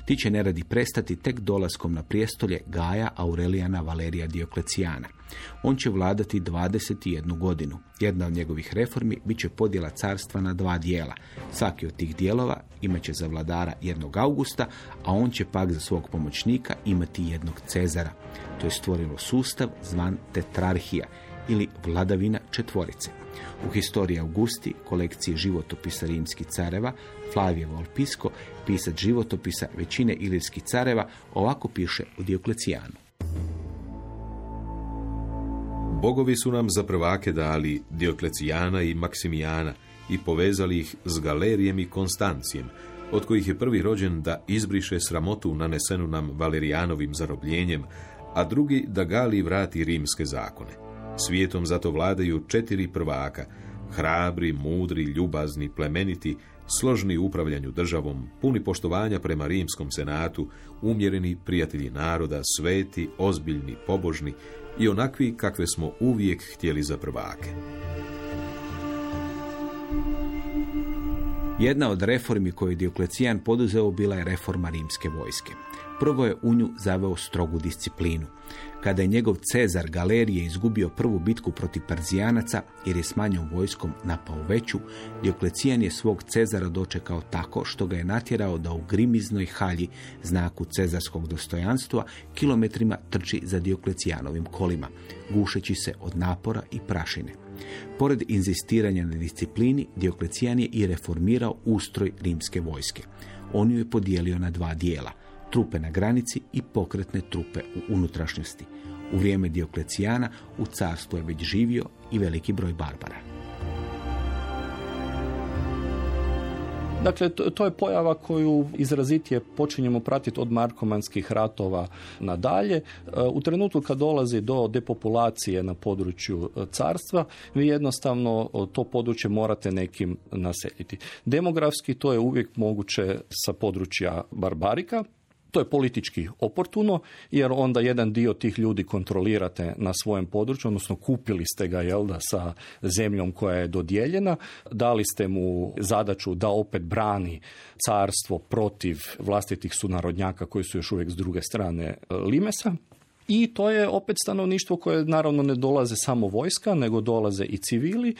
Ti će neradi prestati tek dolaskom na prijestolje Gaja Aurelijana Valerija Dioklecijana. On će vladati 21 godinu. Jedna od njegovih reformi bit će podjela carstva na dva dijela. Svaki od tih dijelova imat će za vladara jednog Augusta, a on će pak za svog pomoćnika imati jednog Cezara. To je stvorilo sustav zvan tetrarhija ili vladavina četvorice. U historiji Augusti, kolekcije životopisa rimskih careva, Flavije Volpisko, pisac životopisa većine ilirskih careva, ovako piše u Dioklecijanu. Bogovi su nam za prvake dali Dioklecijana i Maksimijana i povezali ih s Galerijem i Konstancijem, od kojih je prvi rođen da izbriše sramotu nanesenu nam Valerijanovim zarobljenjem, a drugi da Gali vrati rimske zakone. Svijetom zato vladaju četiri prvaka, hrabri, mudri, ljubazni, plemeniti, složni u upravljanju državom, puni poštovanja prema rimskom senatu, umjereni prijatelji naroda, sveti, ozbiljni, pobožni i onakvi kakve smo uvijek htjeli za prvake. Jedna od reformi koju je Dioklecijan poduzeo bila je reforma rimske vojske. Prvo je u nju zaveo strogu disciplinu. Kada je njegov Cezar Galerije izgubio prvu bitku protiv Perzijanaca jer je s manjom vojskom napao veću, Dioklecijan je svog Cezara dočekao tako što ga je natjerao da u grimiznoj halji, znaku cezarskog dostojanstva, kilometrima trči za Dioklecijanovim kolima, gušeći se od napora i prašine. Pored inzistiranja na disciplini, Dioklecijan je i reformirao ustroj rimske vojske. On ju je podijelio na dva dijela, trupe na granici i pokretne trupe u unutrašnjosti. U vrijeme Dioklecijana u carstvu je već živio i veliki broj barbara. Dakle, to, je pojava koju izrazitije počinjemo pratiti od markomanskih ratova nadalje. E, U trenutku kad dolazi do depopulacije na području e, carstva, vi jednostavno e, to područje morate nekim naseliti. Demografski to je uvijek moguće sa područja barbarika, to je politički oportuno, jer onda jedan dio tih ljudi kontrolirate na svojem području, odnosno kupili ste ga jel da, sa zemljom koja je dodijeljena, dali ste mu zadaću da opet brani carstvo protiv vlastitih sunarodnjaka koji su još uvijek s druge strane e, Limesa. I to je opet stanovništvo koje naravno ne dolaze samo vojska, nego dolaze i civili,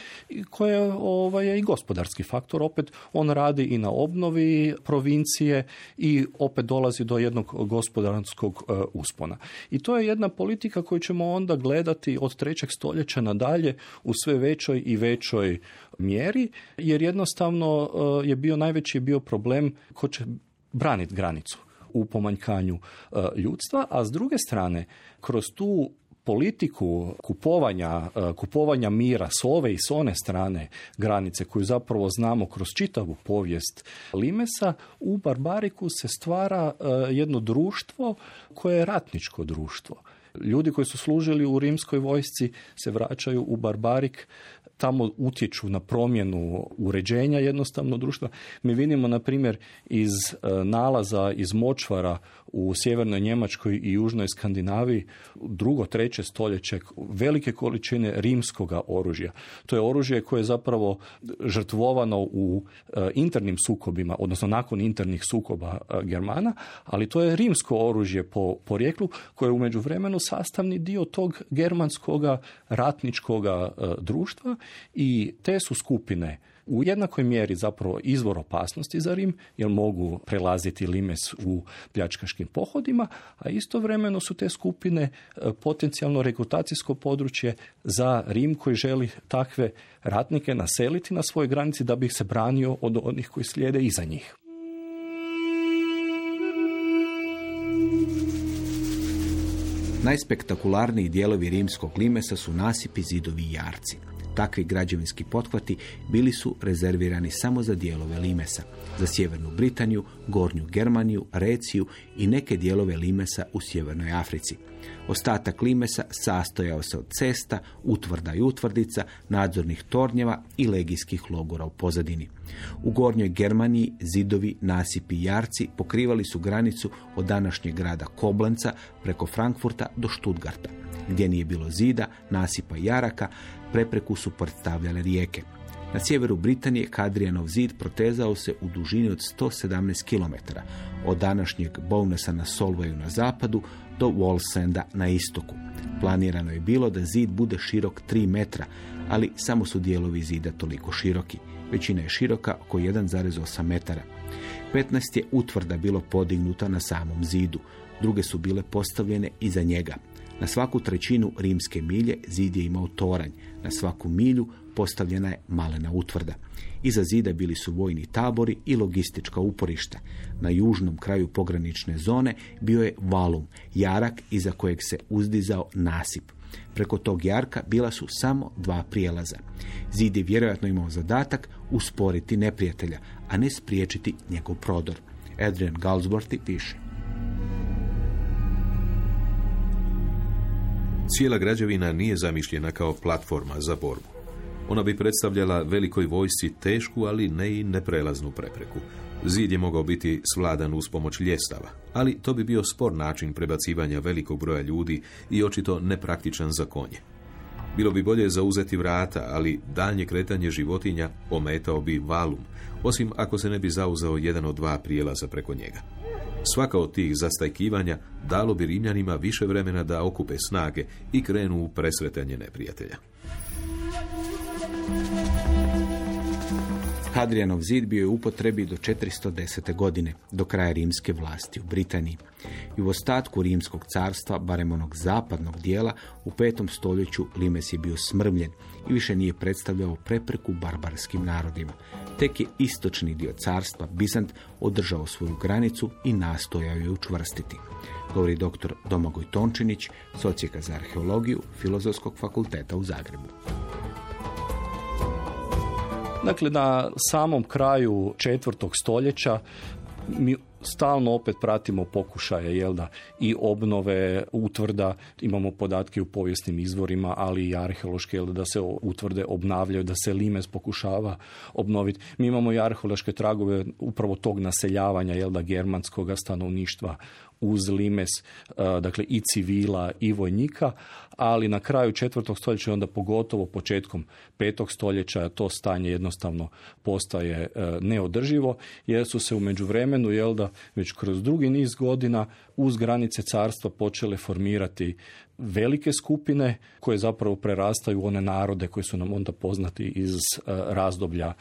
koje ovaj, je i gospodarski faktor. Opet on radi i na obnovi provincije i opet dolazi do jednog gospodarskog e, uspona. I to je jedna politika koju ćemo onda gledati od trećeg stoljeća nadalje u sve većoj i većoj mjeri, jer jednostavno e, je bio najveći je bio problem ko će braniti granicu u pomanjkanju e, ljudstva, a s druge strane, kroz tu politiku kupovanja, e, kupovanja mira s ove i s one strane granice koju zapravo znamo kroz čitavu povijest Limesa, u Barbariku se stvara e, jedno društvo koje je ratničko društvo. Ljudi koji su služili u rimskoj vojsci se vraćaju u Barbarik tamo utječu na promjenu uređenja jednostavno društva. Mi vidimo, na primjer, iz e, nalaza iz močvara u sjevernoj Njemačkoj i južnoj Skandinaviji drugo, treće stoljeće velike količine rimskoga oružja. To je oružje koje je zapravo žrtvovano u e, internim sukobima, odnosno nakon internih sukoba e, Germana, ali to je rimsko oružje po porijeklu koje je u međuvremenu sastavni dio tog germanskoga ratničkoga društva i te su skupine u jednakoj mjeri zapravo izvor opasnosti za Rim, jer mogu prelaziti limes u pljačkaškim pohodima, a istovremeno su te skupine e, potencijalno rekrutacijsko područje za Rim koji želi takve ratnike naseliti na svojoj granici da bi se branio od onih koji slijede iza njih. Najspektakularniji dijelovi rimskog limesa su nasipi, zidovi i jarci. Takvi građevinski pothvati bili su rezervirani samo za dijelove Limesa, za Sjevernu Britaniju, Gornju Germaniju, Reciju i neke dijelove Limesa u Sjevernoj Africi. Ostatak Limesa sastojao se od cesta, utvrda i utvrdica, nadzornih tornjeva i legijskih logora u pozadini. U Gornjoj Germaniji zidovi, nasipi i jarci pokrivali su granicu od današnjeg grada Koblenca preko Frankfurta do Stuttgarta. Gdje nije bilo zida, nasipa i jaraka, prepreku su predstavljale rijeke. Na sjeveru Britanije Kadrijanov zid protezao se u dužini od 117 km, od današnjeg Bownessa na Solvaju na zapadu do Wallsenda na istoku. Planirano je bilo da zid bude širok 3 metra, ali samo su dijelovi zida toliko široki. Većina je široka oko 1,8 metara. 15 je utvrda bilo podignuta na samom zidu, druge su bile postavljene iza njega. Na svaku trećinu rimske milje zid je imao toranj, na svaku milju postavljena je malena utvrda. Iza zida bili su vojni tabori i logistička uporišta. Na južnom kraju pogranične zone bio je valum, jarak iza kojeg se uzdizao nasip. Preko tog jarka bila su samo dva prijelaza. Zid je vjerojatno imao zadatak usporiti neprijatelja, a ne spriječiti njegov prodor. Adrian Galsworthy piše. Cijela građevina nije zamišljena kao platforma za borbu. Ona bi predstavljala velikoj vojsci tešku, ali ne i neprelaznu prepreku. Zid je mogao biti svladan uz pomoć ljestava, ali to bi bio spor način prebacivanja velikog broja ljudi i očito nepraktičan za konje. Bilo bi bolje zauzeti vrata, ali daljnje kretanje životinja ometao bi valum, osim ako se ne bi zauzeo jedan od dva prijelaza preko njega. Svaka od tih zastajkivanja dalo bi Rimljanima više vremena da okupe snage i krenu u presretanje neprijatelja. Hadrijanov zid bio je u upotrebi do 410. godine, do kraja rimske vlasti u Britaniji. I u ostatku rimskog carstva, barem onog zapadnog dijela, u petom stoljeću Limes je bio smrmljen i više nije predstavljao prepreku barbarskim narodima. Tek je istočni dio carstva, Bizant, održao svoju granicu i nastojao je učvrstiti. Govori dr. Domagoj Tončinić, socijeka za arheologiju Filozofskog fakulteta u Zagrebu. Dakle, na samom kraju četvrtog stoljeća mi stalno opet pratimo pokušaje jel da, i obnove utvrda, imamo podatke u povijesnim izvorima, ali i arheološke jel da, se utvrde obnavljaju, da se limes pokušava obnoviti. Mi imamo i arheološke tragove upravo tog naseljavanja jel da, germanskog stanovništva uz limes, dakle i civila i vojnika, ali na kraju četvrtog stoljeća onda pogotovo početkom petog stoljeća to stanje jednostavno postaje neodrživo jer su se u međuvremenu jel da već kroz drugi niz godina uz granice carstva počele formirati velike skupine koje zapravo prerastaju one narode koji su nam onda poznati iz razdoblja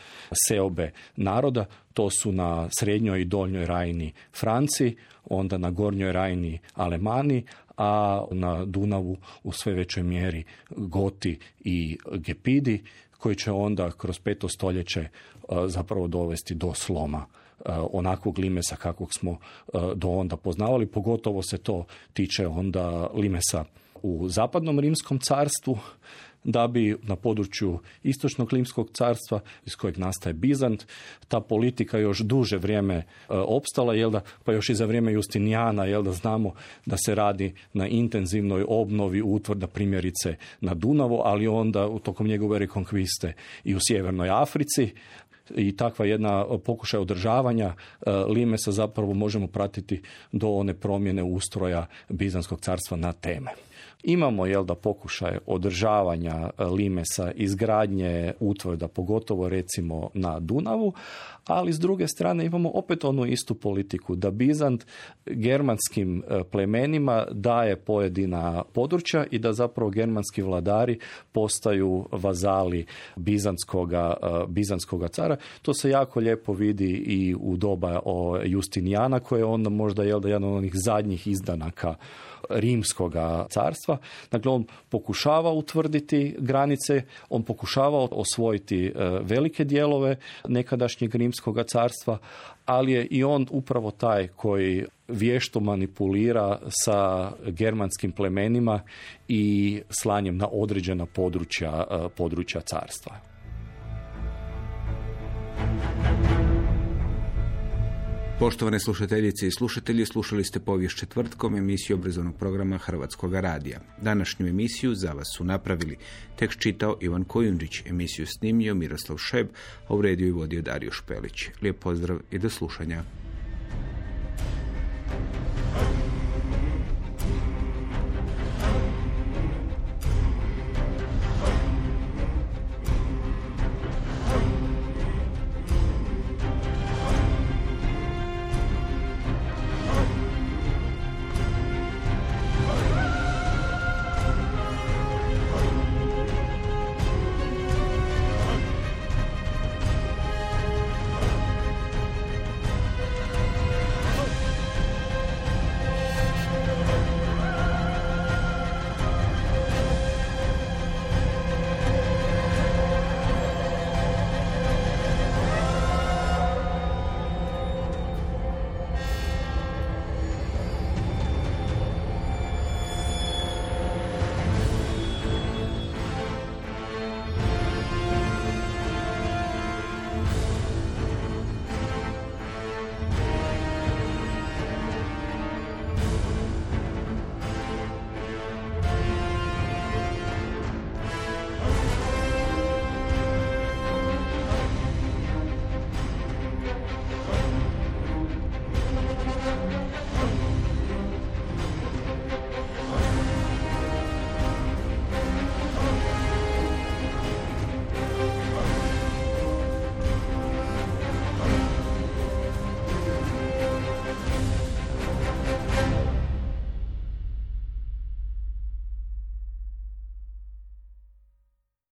seobe naroda. To su na srednjoj i doljnjoj rajni Franci, onda na gornjoj rajni Alemani, a na Dunavu u sve većoj mjeri Goti i Gepidi, koji će onda kroz peto stoljeće zapravo dovesti do sloma onakvog limesa kakvog smo do onda poznavali. Pogotovo se to tiče onda limesa u zapadnom rimskom carstvu, da bi na području istočnog limskog carstva iz kojeg nastaje Bizant ta politika još duže vrijeme e, opstala jel da? Pa još i za vrijeme Justinijana jel da? Znamo da se radi na intenzivnoj obnovi utvrda primjerice na Dunavu ali onda u tokom njegove rekonkviste i u sjevernoj Africi. I takva jedna pokušaj održavanja e, Limesa zapravo možemo pratiti do one promjene ustroja Bizanskog carstva na teme. Imamo jel da pokušaje održavanja e, limesa, izgradnje utvrda, pogotovo recimo na Dunavu, ali s druge strane imamo opet onu istu politiku da Bizant germanskim e, plemenima daje pojedina područja i da zapravo germanski vladari postaju vazali bizantskoga, e, bizantskoga cara. To se jako lijepo vidi i u doba o Justinijana koje je onda možda jel da jedan od onih zadnjih izdanaka rimskoga carstva. Dakle, on pokušava utvrditi granice, on pokušava osvojiti e, velike dijelove nekadašnjeg rimskog carstva, ali je i on upravo taj koji vješto manipulira sa germanskim plemenima i slanjem na određena područja, e, područja carstva. Poštovane slušateljice i slušatelji, slušali ste povijest četvrtkom emisiju obrazovnog programa Hrvatskog radija. Današnju emisiju za vas su napravili tekst čitao Ivan Kojundžić, emisiju snimio Miroslav Šeb, a u rediju i vodio Dario Špelić. Lijep pozdrav i do slušanja.